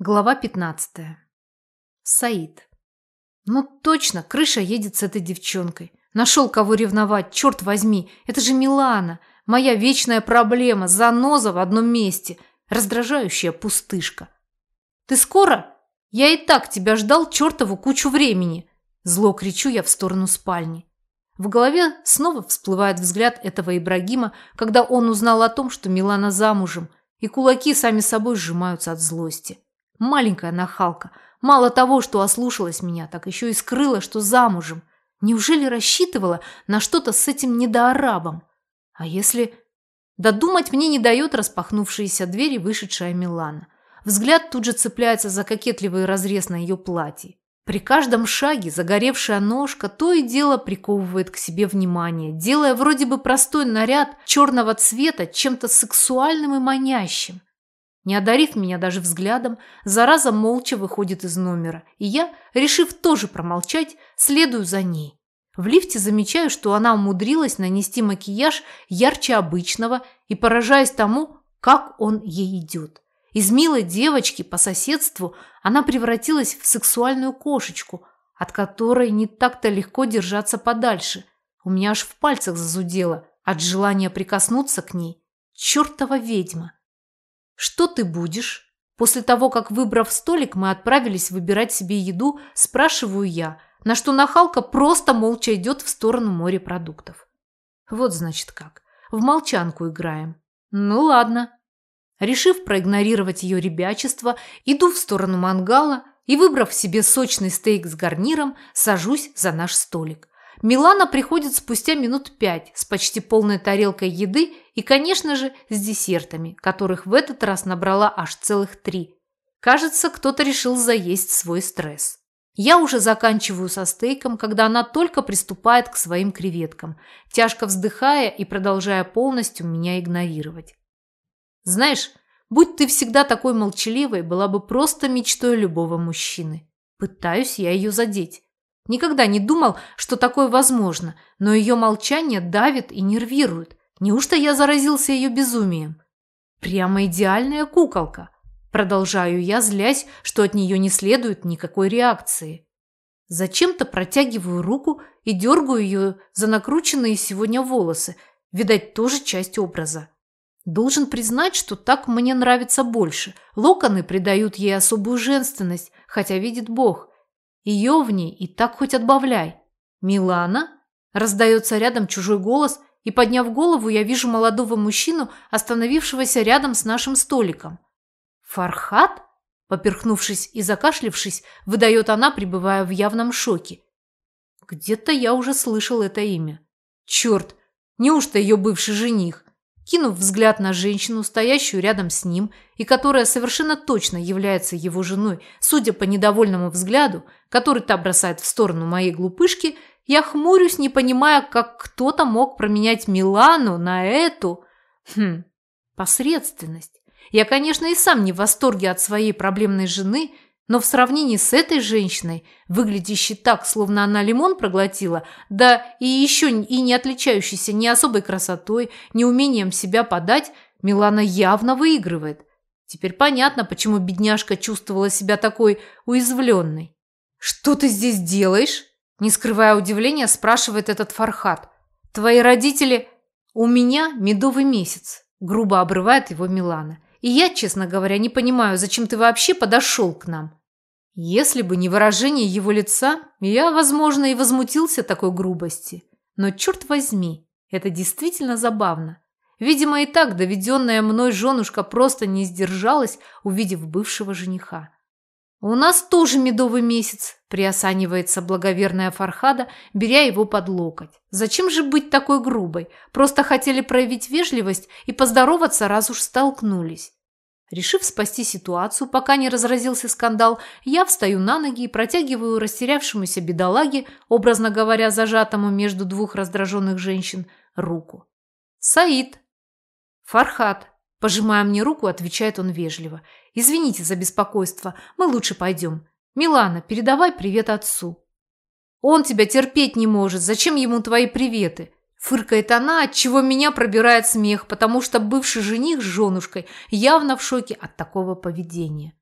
Глава 15. Саид. Ну точно, крыша едет с этой девчонкой. Нашел кого ревновать, черт возьми. Это же Милана. Моя вечная проблема, заноза в одном месте. Раздражающая пустышка. Ты скоро? Я и так тебя ждал чертову кучу времени. Зло кричу я в сторону спальни. В голове снова всплывает взгляд этого Ибрагима, когда он узнал о том, что Милана замужем, и кулаки сами собой сжимаются от злости. Маленькая нахалка. Мало того, что ослушалась меня, так еще и скрыла, что замужем. Неужели рассчитывала на что-то с этим недоарабом? А если... Додумать мне не дает распахнувшиеся двери вышедшая Милана. Взгляд тут же цепляется за кокетливый разрез на ее платье. При каждом шаге загоревшая ножка то и дело приковывает к себе внимание, делая вроде бы простой наряд черного цвета чем-то сексуальным и манящим. Не одарив меня даже взглядом, зараза молча выходит из номера, и я, решив тоже промолчать, следую за ней. В лифте замечаю, что она умудрилась нанести макияж ярче обычного и поражаюсь тому, как он ей идет. Из милой девочки по соседству она превратилась в сексуальную кошечку, от которой не так-то легко держаться подальше. У меня аж в пальцах зазудело от желания прикоснуться к ней. Чертова ведьма! «Что ты будешь?» После того, как, выбрав столик, мы отправились выбирать себе еду, спрашиваю я, на что нахалка просто молча идет в сторону морепродуктов. Вот значит как. В молчанку играем. Ну ладно. Решив проигнорировать ее ребячество, иду в сторону мангала и, выбрав себе сочный стейк с гарниром, сажусь за наш столик. Милана приходит спустя минут пять с почти полной тарелкой еды и, конечно же, с десертами, которых в этот раз набрала аж целых три. Кажется, кто-то решил заесть свой стресс. Я уже заканчиваю со стейком, когда она только приступает к своим креветкам, тяжко вздыхая и продолжая полностью меня игнорировать. Знаешь, будь ты всегда такой молчаливой, была бы просто мечтой любого мужчины. Пытаюсь я ее задеть. Никогда не думал, что такое возможно, но ее молчание давит и нервирует. Неужто я заразился ее безумием? Прямо идеальная куколка. Продолжаю я, злясь, что от нее не следует никакой реакции. Зачем-то протягиваю руку и дергаю ее за накрученные сегодня волосы. Видать, тоже часть образа. Должен признать, что так мне нравится больше. Локоны придают ей особую женственность, хотя видит Бог. Ее в ней и так хоть отбавляй. «Милана?» Раздается рядом чужой голос, и, подняв голову, я вижу молодого мужчину, остановившегося рядом с нашим столиком. «Фархат?» Поперхнувшись и закашлившись, выдает она, пребывая в явном шоке. Где-то я уже слышал это имя. Черт, неужто ее бывший жених? Кинув взгляд на женщину, стоящую рядом с ним, и которая совершенно точно является его женой, судя по недовольному взгляду, который та бросает в сторону моей глупышки, я хмурюсь, не понимая, как кто-то мог променять Милану на эту... Хм, посредственность. Я, конечно, и сам не в восторге от своей проблемной жены, но в сравнении с этой женщиной, выглядящей так, словно она лимон проглотила, да и еще и не отличающейся ни особой красотой, ни умением себя подать, Милана явно выигрывает. Теперь понятно, почему бедняжка чувствовала себя такой уязвленной. «Что ты здесь делаешь?» Не скрывая удивления, спрашивает этот Фархат. «Твои родители...» «У меня медовый месяц», – грубо обрывает его Милана. «И я, честно говоря, не понимаю, зачем ты вообще подошел к нам?» Если бы не выражение его лица, я, возможно, и возмутился такой грубости. Но черт возьми, это действительно забавно. Видимо, и так доведенная мной женушка просто не сдержалась, увидев бывшего жениха. «У нас тоже медовый месяц», – приосанивается благоверная Фархада, беря его под локоть. «Зачем же быть такой грубой? Просто хотели проявить вежливость и поздороваться, раз уж столкнулись». Решив спасти ситуацию, пока не разразился скандал, я встаю на ноги и протягиваю растерявшемуся бедолаге, образно говоря, зажатому между двух раздраженных женщин, руку. «Саид!» «Фархат!» Пожимая мне руку, отвечает он вежливо. «Извините за беспокойство, мы лучше пойдем. Милана, передавай привет отцу». «Он тебя терпеть не может, зачем ему твои приветы?» Фыркает она, от чего меня пробирает смех, потому что бывший жених с женушкой явно в шоке от такого поведения.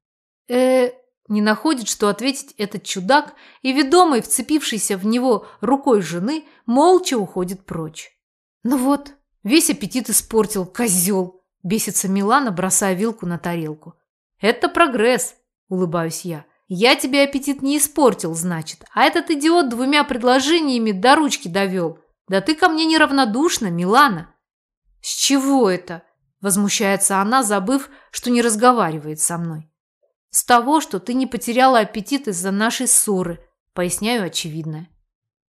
э не находит, что ответить этот чудак, и, ведомый, вцепившийся в него рукой жены, молча уходит прочь. Ну вот, весь аппетит испортил, козел, бесится Милана, бросая вилку на тарелку. Это прогресс, улыбаюсь я. Я тебе аппетит не испортил, значит, а этот идиот двумя предложениями до ручки довел. Да ты ко мне неравнодушна, Милана. С чего это? Возмущается она, забыв, что не разговаривает со мной. С того, что ты не потеряла аппетит из-за нашей ссоры, поясняю очевидное.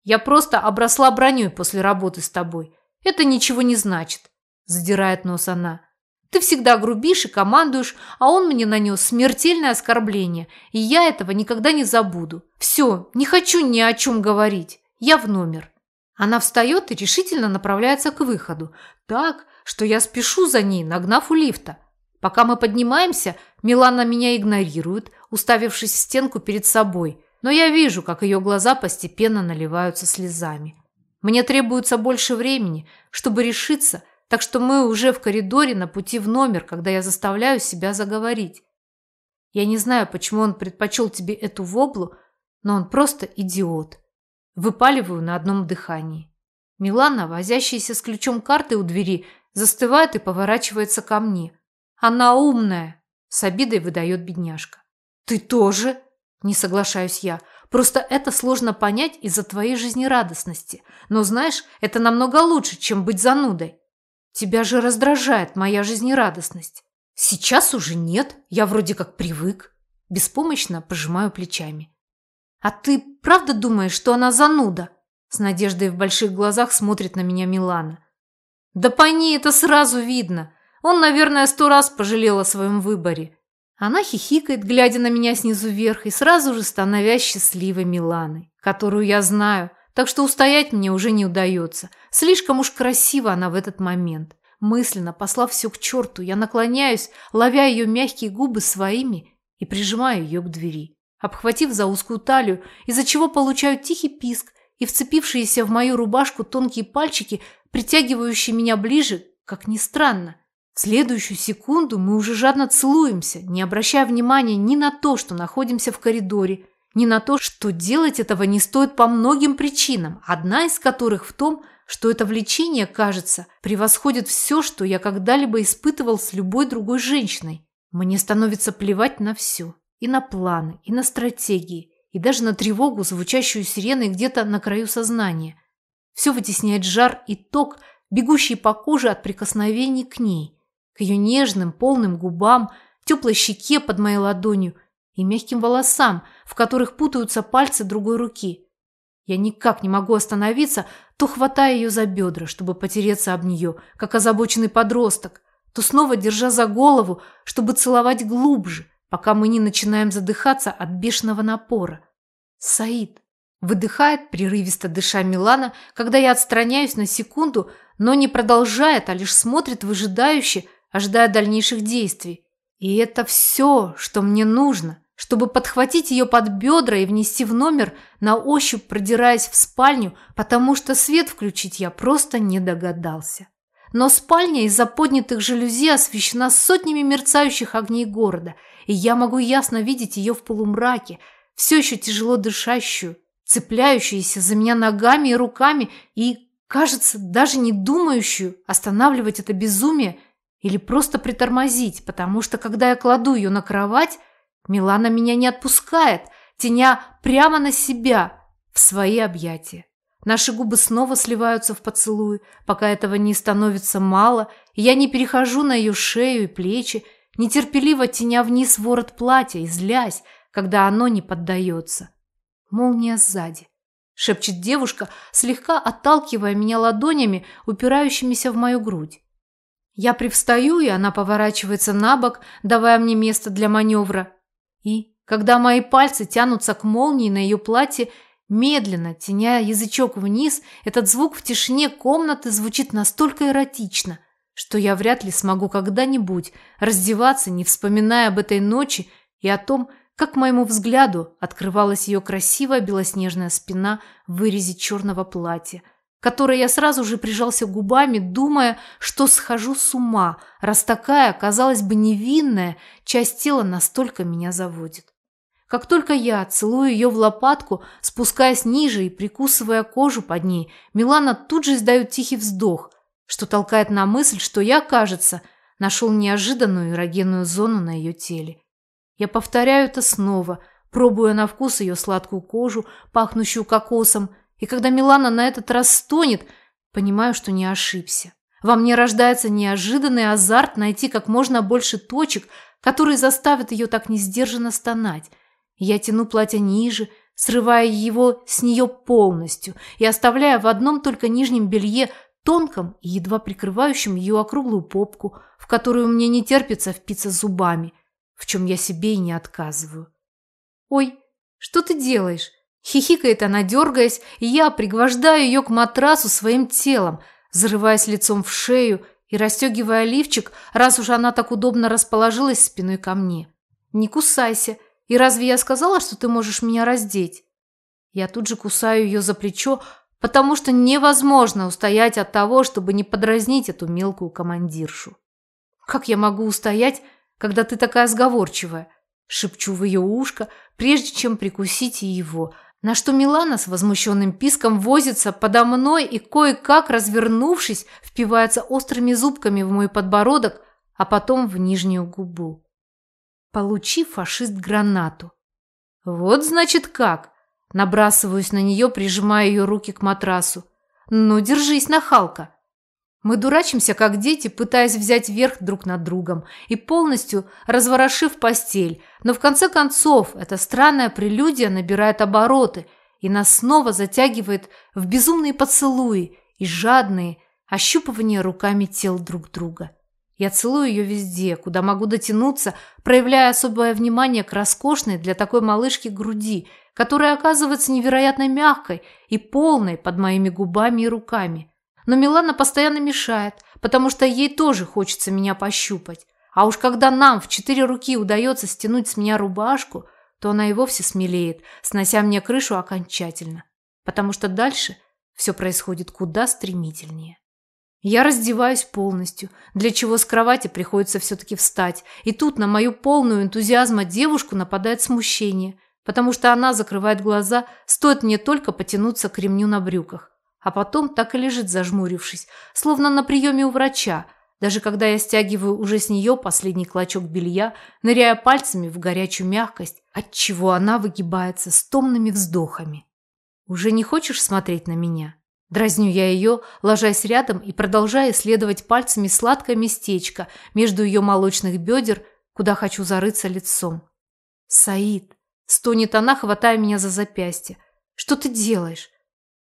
Я просто обросла броней после работы с тобой. Это ничего не значит, задирает нос она. Ты всегда грубишь и командуешь, а он мне нанес смертельное оскорбление, и я этого никогда не забуду. Все, не хочу ни о чем говорить. Я в номер. Она встает и решительно направляется к выходу, так, что я спешу за ней, нагнав у лифта. Пока мы поднимаемся, Милана меня игнорирует, уставившись в стенку перед собой, но я вижу, как ее глаза постепенно наливаются слезами. Мне требуется больше времени, чтобы решиться, так что мы уже в коридоре на пути в номер, когда я заставляю себя заговорить. Я не знаю, почему он предпочел тебе эту воблу, но он просто идиот. Выпаливаю на одном дыхании. Милана, возящаяся с ключом карты у двери, застывает и поворачивается ко мне. Она умная, с обидой выдает бедняжка. Ты тоже? Не соглашаюсь я. Просто это сложно понять из-за твоей жизнерадостности. Но знаешь, это намного лучше, чем быть занудой. Тебя же раздражает моя жизнерадостность. Сейчас уже нет, я вроде как привык. Беспомощно пожимаю плечами. «А ты правда думаешь, что она зануда?» С надеждой в больших глазах смотрит на меня Милана. «Да по ней это сразу видно. Он, наверное, сто раз пожалел о своем выборе». Она хихикает, глядя на меня снизу вверх, и сразу же становясь счастливой Миланой, которую я знаю, так что устоять мне уже не удается. Слишком уж красиво она в этот момент. Мысленно, послав все к черту, я наклоняюсь, ловя ее мягкие губы своими и прижимаю ее к двери обхватив за узкую талию, из-за чего получаю тихий писк и вцепившиеся в мою рубашку тонкие пальчики, притягивающие меня ближе, как ни странно. В следующую секунду мы уже жадно целуемся, не обращая внимания ни на то, что находимся в коридоре, ни на то, что делать этого не стоит по многим причинам, одна из которых в том, что это влечение, кажется, превосходит все, что я когда-либо испытывал с любой другой женщиной. Мне становится плевать на все. И на планы, и на стратегии, и даже на тревогу, звучащую сиреной где-то на краю сознания. Все вытесняет жар и ток, бегущий по коже от прикосновений к ней, к ее нежным, полным губам, теплой щеке под моей ладонью и мягким волосам, в которых путаются пальцы другой руки. Я никак не могу остановиться, то хватая ее за бедра, чтобы потереться об нее, как озабоченный подросток, то снова держа за голову, чтобы целовать глубже – пока мы не начинаем задыхаться от бешеного напора. Саид выдыхает, прерывисто дыша Милана, когда я отстраняюсь на секунду, но не продолжает, а лишь смотрит выжидающе, ожидая дальнейших действий. И это все, что мне нужно, чтобы подхватить ее под бедра и внести в номер, на ощупь продираясь в спальню, потому что свет включить я просто не догадался. Но спальня из-за поднятых жалюзи освещена сотнями мерцающих огней города, и я могу ясно видеть ее в полумраке, все еще тяжело дышащую, цепляющуюся за меня ногами и руками и, кажется, даже не думающую останавливать это безумие или просто притормозить, потому что, когда я кладу ее на кровать, Милана меня не отпускает, теня прямо на себя в свои объятия. Наши губы снова сливаются в поцелуй, пока этого не становится мало, и я не перехожу на ее шею и плечи, нетерпеливо теня вниз ворот платья и злясь, когда оно не поддается. Молния сзади. Шепчет девушка, слегка отталкивая меня ладонями, упирающимися в мою грудь. Я привстаю, и она поворачивается на бок, давая мне место для маневра. И, когда мои пальцы тянутся к молнии на ее платье, медленно, теня язычок вниз, этот звук в тишине комнаты звучит настолько эротично, что я вряд ли смогу когда-нибудь раздеваться, не вспоминая об этой ночи и о том, как моему взгляду открывалась ее красивая белоснежная спина в вырезе черного платья, которой я сразу же прижался губами, думая, что схожу с ума, раз такая, казалось бы, невинная часть тела настолько меня заводит. Как только я целую ее в лопатку, спускаясь ниже и прикусывая кожу под ней, Милана тут же издает тихий вздох, что толкает на мысль, что я, кажется, нашел неожиданную эрогенную зону на ее теле. Я повторяю это снова, пробуя на вкус ее сладкую кожу, пахнущую кокосом, и когда Милана на этот раз стонет, понимаю, что не ошибся. Во мне рождается неожиданный азарт найти как можно больше точек, которые заставят ее так несдержанно стонать. Я тяну платье ниже, срывая его с нее полностью и оставляя в одном только нижнем белье тонком и едва прикрывающем ее округлую попку, в которую мне не терпится впиться зубами, в чем я себе и не отказываю. «Ой, что ты делаешь?» Хихикает она, дергаясь, и я пригвождаю ее к матрасу своим телом, зарываясь лицом в шею и расстегивая лифчик, раз уж она так удобно расположилась спиной ко мне. «Не кусайся. И разве я сказала, что ты можешь меня раздеть?» Я тут же кусаю ее за плечо, потому что невозможно устоять от того, чтобы не подразнить эту мелкую командиршу. «Как я могу устоять, когда ты такая сговорчивая?» Шепчу в ее ушко, прежде чем прикусить его – на что Милана с возмущенным писком возится подо мной и кое-как, развернувшись, впивается острыми зубками в мой подбородок, а потом в нижнюю губу. Получи, фашист, гранату. Вот значит как. Набрасываюсь на нее, прижимая ее руки к матрасу. Ну, держись, нахалка. Мы дурачимся, как дети, пытаясь взять верх друг над другом и полностью разворошив постель. Но в конце концов эта странная прелюдия набирает обороты и нас снова затягивает в безумные поцелуи и жадные ощупывания руками тел друг друга. Я целую ее везде, куда могу дотянуться, проявляя особое внимание к роскошной для такой малышки груди, которая оказывается невероятно мягкой и полной под моими губами и руками – но Милана постоянно мешает, потому что ей тоже хочется меня пощупать. А уж когда нам в четыре руки удается стянуть с меня рубашку, то она и вовсе смелеет, снося мне крышу окончательно. Потому что дальше все происходит куда стремительнее. Я раздеваюсь полностью, для чего с кровати приходится все-таки встать. И тут на мою полную энтузиазма девушку нападает смущение, потому что она закрывает глаза, стоит мне только потянуться к ремню на брюках а потом так и лежит зажмурившись, словно на приеме у врача, даже когда я стягиваю уже с нее последний клочок белья, ныряя пальцами в горячую мягкость, отчего она выгибается с томными вздохами. «Уже не хочешь смотреть на меня?» Дразню я ее, ложась рядом и продолжая исследовать пальцами сладкое местечко между ее молочных бедер, куда хочу зарыться лицом. «Саид!» – стонет она, хватая меня за запястье. «Что ты делаешь?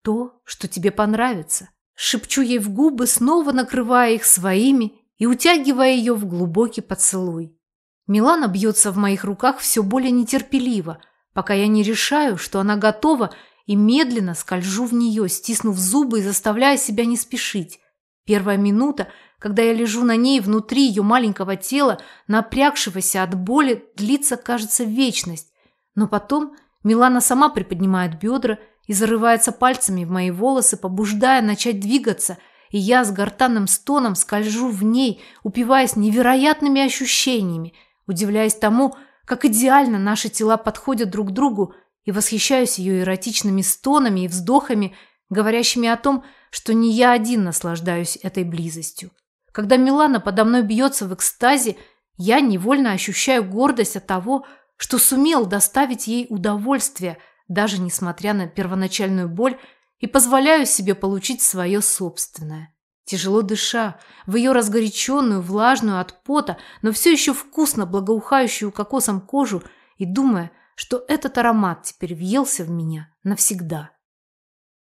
то, что тебе понравится. Шепчу ей в губы, снова накрывая их своими и утягивая ее в глубокий поцелуй. Милана бьется в моих руках все более нетерпеливо, пока я не решаю, что она готова, и медленно скольжу в нее, стиснув зубы и заставляя себя не спешить. Первая минута, когда я лежу на ней внутри ее маленького тела, напрягшегося от боли, длится, кажется, вечность. Но потом Милана сама приподнимает бедра и зарывается пальцами в мои волосы, побуждая начать двигаться, и я с гортанным стоном скольжу в ней, упиваясь невероятными ощущениями, удивляясь тому, как идеально наши тела подходят друг другу, и восхищаюсь ее эротичными стонами и вздохами, говорящими о том, что не я один наслаждаюсь этой близостью. Когда Милана подо мной бьется в экстазе, я невольно ощущаю гордость от того, что сумел доставить ей удовольствие – даже несмотря на первоначальную боль, и позволяю себе получить свое собственное. Тяжело дыша, в ее разгоряченную, влажную от пота, но все еще вкусно благоухающую кокосом кожу и думая, что этот аромат теперь въелся в меня навсегда.